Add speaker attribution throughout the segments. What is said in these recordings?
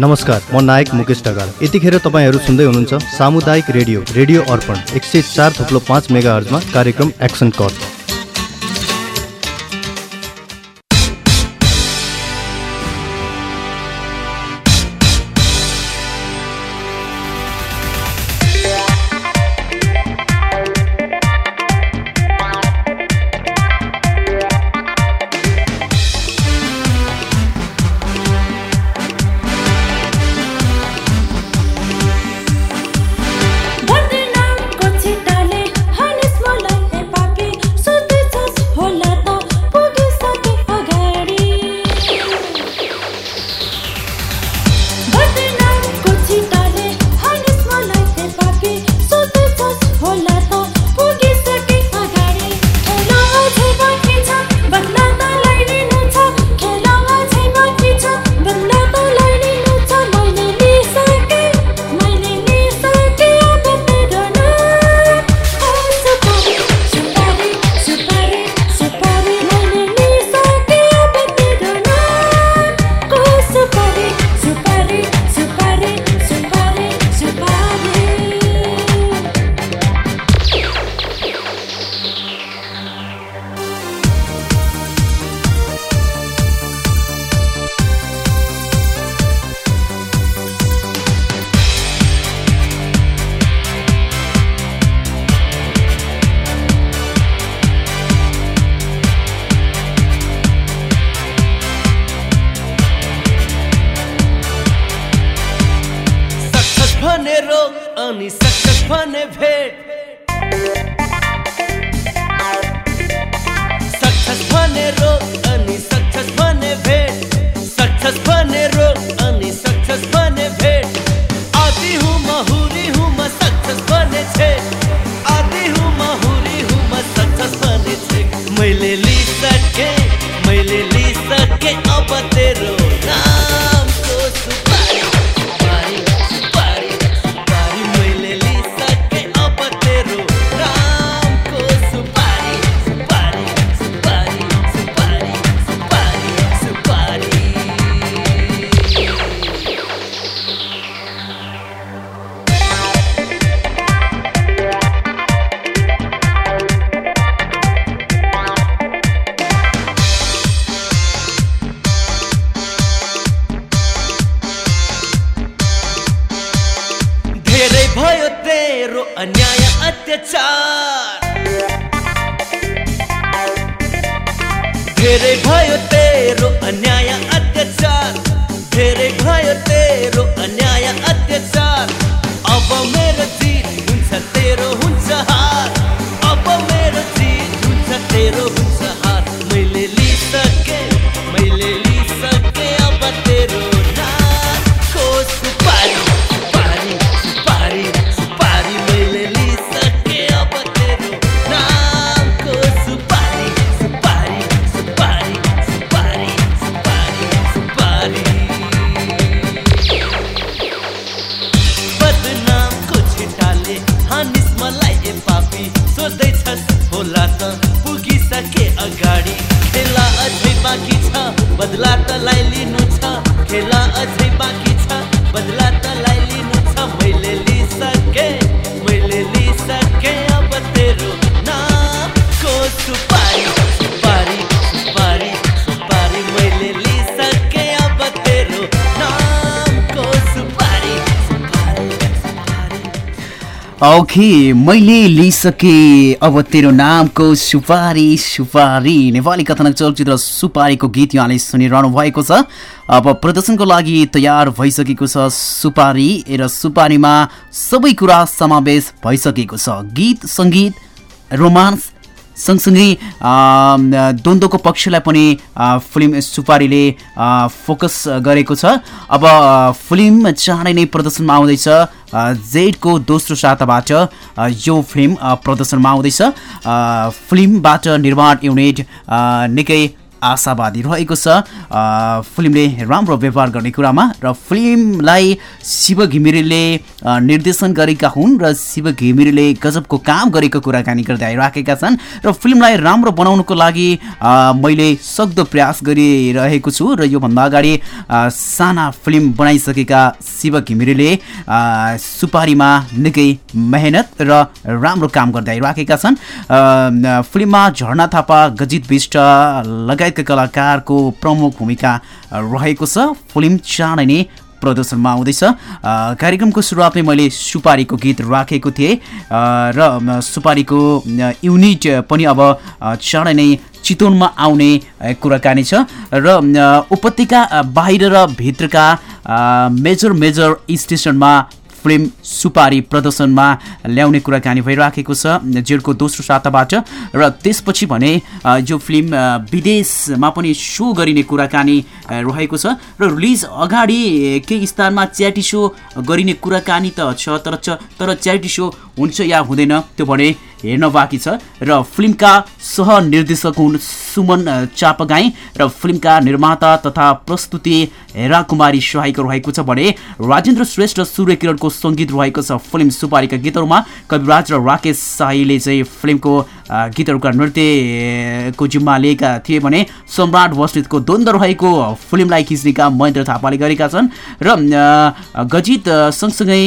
Speaker 1: नमस्कार म नायक मुकेश ढकाल। यतिखेर तपाईँहरू सुन्दै हुनुहुन्छ सामुदायिक रेडियो रेडियो अर्पण एक सय चार थुप्लो पाँच मेगा हर्जमा कार्यक्रम एक्सन कट। ने भेंट अत्याचार। धेरै भयो तेरो अन्य बाँकी छ बदला तलाई लिनु छ खेला अझै बाँकी छ बदला
Speaker 2: ओके मैले लिइसकेँ अब तेरो नामको सुपारी सुपारी नेपाली कथनक चलचित्र सुपारीको गीत यहाँले सुनिरहनु भएको छ। अब प्रदर्शनको लागि तयार भइसकेको छ सुपारी र सुपारीमा सबै कुरा समावेश भइसकेको छ। गीत सङ्गीत रोमान्स सँगसँगै द्वन्द्वको पक्षलाई पनि फिल्म सुपारीले फोकस गरेको छ। अब फिल्म चाँडै नै प्रदर्शनमा आउँदैछ। जेडको दोस्रो साताबाट यो फिल्म प्रदर्शनमा आउँदैछ। फिल्मबाट निर्माण युनिट निकै आशावादी रहेको छ। फिल्मले राम्रो व्यवहार गर्ने कुरामा र फिल्मलाई शिव घिमिरेले निर्देशन गरेका हुन् र शिव घिमिरेले गजबको काम गरेको कुराकानी गर्दै आइराखेका छन् र फिल्मलाई राम्रो बनाउनुको लागि मैले सक्दो प्रयास गरिरहेको छु र योभन्दा अगाडि साना फिल्म बनाइसकेका शिव घिमिरेले सुपारीमा निकै मेहनत र राम्रो काम गर्दै आइराखेका छन्। फिल्ममा झर्ना थापा गजित विष्ट लगायतका कलाकारको प्रमुख भूमिका रहेको छ। फिल्म चाँडै नै प्रदर्शनमा आउँदैछ। कार्यक्रमको सुरुवातमै मैले सुपारीको गीत राखेको थिएँ। र सुपारीको युनिट पनि अब चाँडै नै चितवनमा आउने कुराकानी छ। र उपत्यका बाहिर र भित्रका मेजर मेजर स्टेसनमा फिल्म सुपारी प्रदर्शनमा ल्याउने कुराकानी भइराखेको छ जेठको दोस्रो साताबाट। र त्यसपछि भने यो फिल्म विदेशमा पनि सो गरिने कुराकानी रहेको छ। र रिलिज अगाडि केही स्थानमा च्याटी सो गरिने कुराकानी त छ तर तर च्याटी सो हुन्छ या हुँदैन त्यो भने हेर्न बाँकी छ र फिल्मका सहनिर्देशक हुन् सुमन चापगाई र फिल्मका निर्माता तथा प्रस्तुति हेरा कुमारी सहायक रहेको छ भने राजेन्द्र श्रेष्ठ सूर्य किरणको सङ्गीत रहेको छ फिल्म सुपारीका गीतहरूमा। कविराज र राकेश साईले चाहिँ फिल्मको गीतहरूका नृत्यको जिम्मा लिएका थिए भने सम्राट बस्नेतको द्वन्द्व रहेको फिल्मलाई खिच्ने काम महेन्द्र थापाले गरेका छन् र गजित सँगसँगै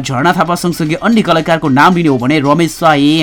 Speaker 2: झर्ना थापा सँगसँगै अन्य कलाकारको नाम लिने हो भने रमेश स्वाई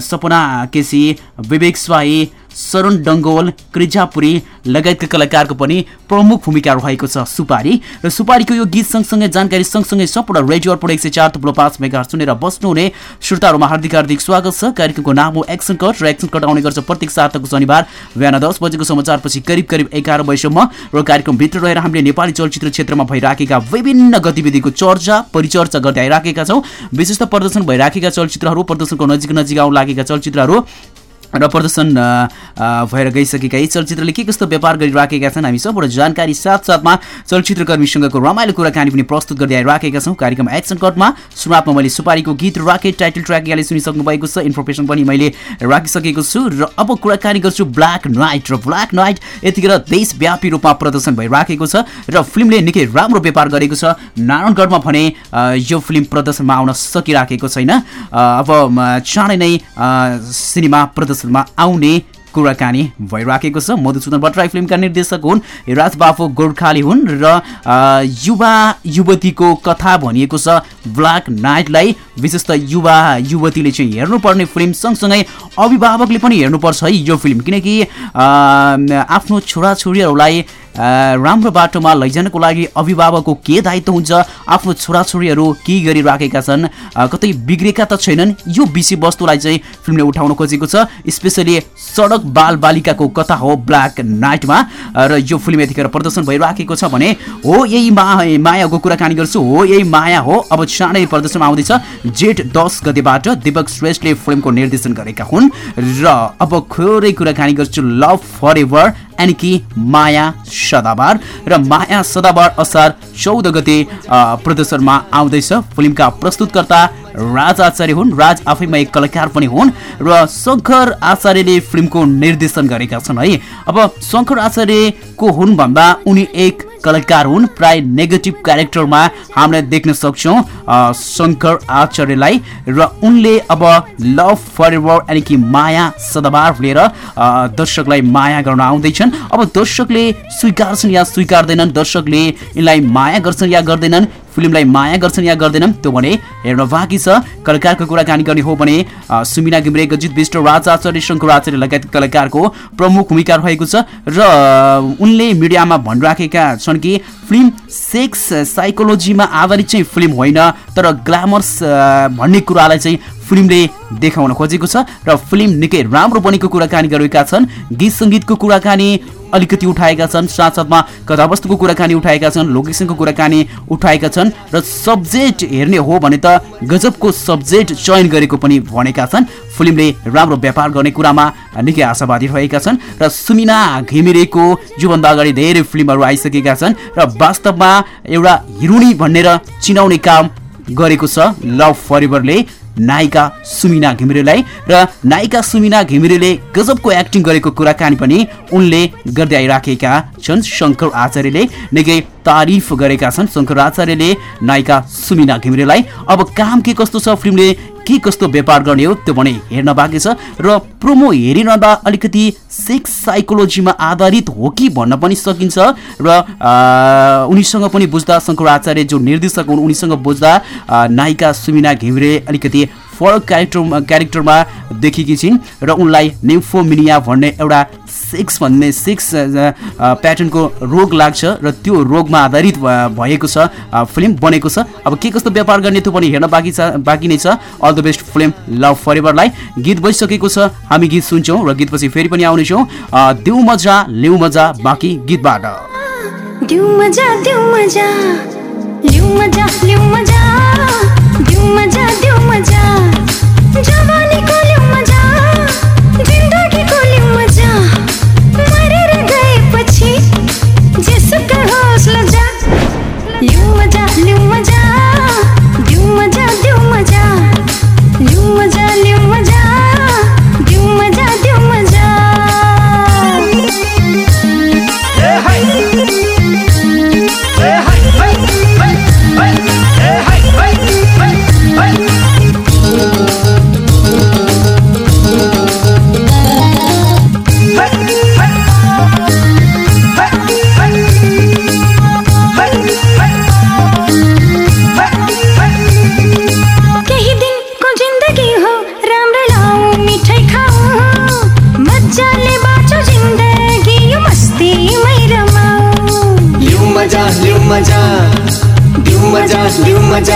Speaker 2: सपना केसी विवेक स्वाई शरण डङ्गोल क्रिजापुरी लगायतका कलाकारको पनि प्रमुख भूमिका रहेको छ। सुपारी र सुपारीको यो गीत सँगसँगै जानकारी सँगसँगै सम्पूर्ण रेडियो अर्पण एक सय चार थुप्रो पाँच मेगा सुनेर बस्नुहुने श्रोताहरूमा हार्दिक हार्दिक स्वागत छ। कार्यक्रमको नाम हो एक्सन कट र एक्सन कट आउने गर्छ प्रत्येक साताको शनिबार बिहान दस बजेको समाचारपछि करिब करिब एघार बजीसम्म र कार्यक्रमभित्र रहेर हामीले नेपाली चलचित्र क्षेत्रमा भइराखेका विभिन्न गतिविधिको चर्चा परिचर्चा गर्दै आइराखेका छौँ। विशेष प्रदर्शन भइराखेका चलचित्रहरू प्रदर्शनको नजिक नजिक आउन लागेका चलचित्रहरू र प्रदर्शन भएर गइसकेका यी चलचित्रले के कस्तो व्यापार गरिराखेका छन् हामी सबबाट जानकारी साथसाथमा चलचित्रकर्मीसँगको रमाइलो कुराकानी पनि प्रस्तुत गर्दै आइराखेका छौँ। कार्यक्रम एक्सन कटमा सुरुवातमा मैले सुपारीको गीत राखे टाइटल ट्र्याक यहाँले सुनिसक्नु भएको छ। इन्फर्मेसन पनि मैले राखिसकेको छु र अब कुराकानी गर्छु ब्ल्याक नाइट र ब्ल्याक नाइट यतिखेर देशव्यापी रूपमा प्रदर्शन भइराखेको छ र फिल्मले निकै राम्रो व्यापार गरेको छ। नारायणगढमा भने यो फिल्म प्रदर्शनमा आउन सकिराखेको छैन। अब चाँडै नै सिनेमा प्रदर्शन आउने कुराकानी भइराखेको छ। मधुसूदन भट्टराई फिल्मका निर्देशक हुन् राज बाफो गोर्खाली हुन् र युवा युवतीको कथा भनिएको छ। ब्ल्याक नाइटलाई विशेष त युवा युवतीले चाहिँ हेर्नुपर्ने फिल्म सँगसँगै अभिभावकले पनि हेर्नुपर्छ है यो फिल्म। किनकि आफ्नो छोराछोरीहरूलाई राम्रो बाटोमा लैजानको लागि अभिभावकको के दायित्व हुन्छ? आफ्नो छोराछोरीहरू के गरिराखेका छन्? कतै बिग्रेका त छैनन्। यो विषयवस्तुलाई चाहिँ फिल्मले उठाउन खोजेको छ। स्पेसली सडक बाल बालिकाको कथा हो ब्ल्याक नाइटमा। र यो फिल्म यतिखेर प्रदर्शन भइराखेको छ भने हो यही मायाको कुराकानी गर्छु हो यही माया हो। अब चाँडै प्रदर्शनमा आउँदैछ। जेठ दस गतिबाट दिपक श्रेष्ठले फिल्मको निर्देशन गरेका हुन्। र अब खोरै कुराकानी गर्छु लभ फर एभर यानि कि माया सदाबार र माया सदाबार असार चौध गते प्रदर्शनमा आउँदैछ। फिल्मका प्रस्तुतकर्ता राज आचार्य हुन् राज आफैमा एक कलाकार पनि हुन् र शङ्कर आचार्यले फिल्मको निर्देशन गरेका छन् है। अब शङ्कर आचार्यको हुन् भन्दा उनी एक कलाकार हुन्। प्राय नेगेटिभ क्यारेक्टरमा हामीले देख्न सक्छौँ शङ्कर आचार्यलाई र उनले अब लभ फर एभर यानि कि माया सदाबार लिएर दर्शकलाई माया गर्न आउँदैछन्। अब दर्शकले स्वीकार्छन् या स्वीकार्दैनन्? दर्शकले यिनलाई माया गर्छन् या गर्दैनन्? फिल्मलाई माया गर्छन् या गर्दैनन् त्यो भने हेर्न बाँकी छ। कलाकारको कुराकानी गर्ने हो भने सुमिना घिम्रे गजित विष्ट राज आचार्य शङ्कर आचार्य लगायत कलाकारको प्रमुख भूमिका रहेको छ र उनले मिडियामा भनिराखेका छन् कि फिल्म सेक्स साइकोलोजीमा आधारित चाहिँ फिल्म होइन तर ग्ल्यामर्स भन्ने कुरालाई चाहिँ फिल्मले देखाउन खोजेको छ। र फिल्म निकै राम्रो बनेको कुराकानी गरेका छन्। गीत सङ्गीतको कुराकानी अलिकति उठाएका छन् साथसाथमा कथावस्तुको कुराकानी उठाएका छन् लोकेसनको कुराकानी उठाएका छन् र सब्जेक्ट हेर्ने हो भने त गजबको सब्जेक्ट चयन गरेको पनि भनेका छन्। फिल्मले राम्रो व्यापार गर्ने कुरामा निकै आशावादी रहेका छन् र सुमिना घिमिरेको योभन्दा अगाडि धेरै फिल्महरू आइसकेका छन् र वास्तवमा एउटा हिरोनी भनेर चिनाउने काम गरेको छ लभ फरिभरले। नायिका सुमिना घिमिरेलाई र नायिका सुमिना घिमिरेले गजबको एक्टिङ गरेको कुराकानी पनि उनले गर्दै आइराखेका छन् शङ्कर आचार्यले निकै तारिफ गरेका छन्। शङ्कर आचार्यले नायिका सुमिना घिमिरेलाई अब काम के कस्तो छ फिल्मले? के कस्तो व्यापार गर्ने हो? त्यो पनि हेर्न बाँकी छ। र प्रोमो हेरिरहँदा अलिकति सेक्स साइकोलोजीमा आधारित हो कि भन्न पनि सकिन्छ। र उनीसँग पनि बुझ्दा शङ्कर आचार्य जो निर्देशक हुन् उनीसँग बुझ्दा नायिका सुमिना घिमिरे अलिकति फरक क्यारेक्टर क्यारेक्टरमा देखेकी छिन् र उनलाई नेम्फोमिनिया भन्ने एउटा सेक्स भन्ने सेक्स प्याटर्नको रोग लाग्छ र त्यो रोगमा आधारित भएको छ फिल्म बनेको छ। अब के कस्तो व्यापार गर्ने त्यो पनि हेर्न बाँकी छ बाँकी नै छ। All the best film love for एभरलाई गीत बजिसकेको छ हामी गीत सुन्छौँ र गीतपछि फेरि पनि आउनेछौँ। देऊ मजा लेउ मजा बाँकी गीतबाट। मजा मजा मजा मजा। मज़ा दो मज़ा।
Speaker 3: जवा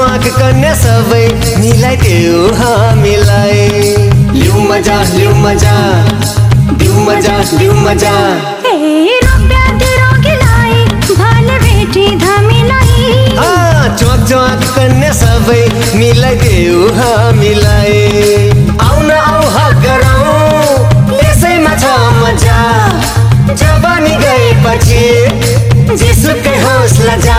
Speaker 4: न्वाग कन्या सबै मिलाइ देऊ हामीलाई। लिउ मजा लिउ मजा दिउ मजा लिउ मजा। चोक चोक कन्या सबै मिलाइ देऊ हामीलाई आउन आउ हक गराउँ यसैमा छ मजा। जवानी गएपछि जेसुकै हौसला जा।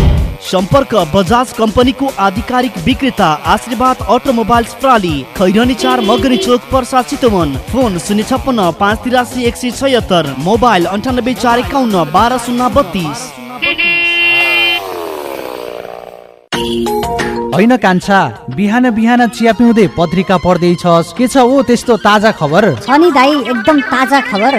Speaker 5: सम्पर्क बजाज कम्पनीको आधिकारिक विक्रेता आशीर्वाद अटोमोबाइल्स प्राली खैरनी चार मगनी चोक पर्सा चितवन। फोन शून्य छप्पन्न पाँच तिरासी एक सय छयत्तर। मोबाइल अन्ठानब्बे चार एकाउन्न बाह्र शून्य बत्तिस।
Speaker 6: होइन कान्छा बिहान बिहान चिया पिउँदै पत्रिका पढ्दैछस्। के छ ओ त्यस्तो ताजा खबर?
Speaker 7: छ नि दाई एकदम ताजा खबर।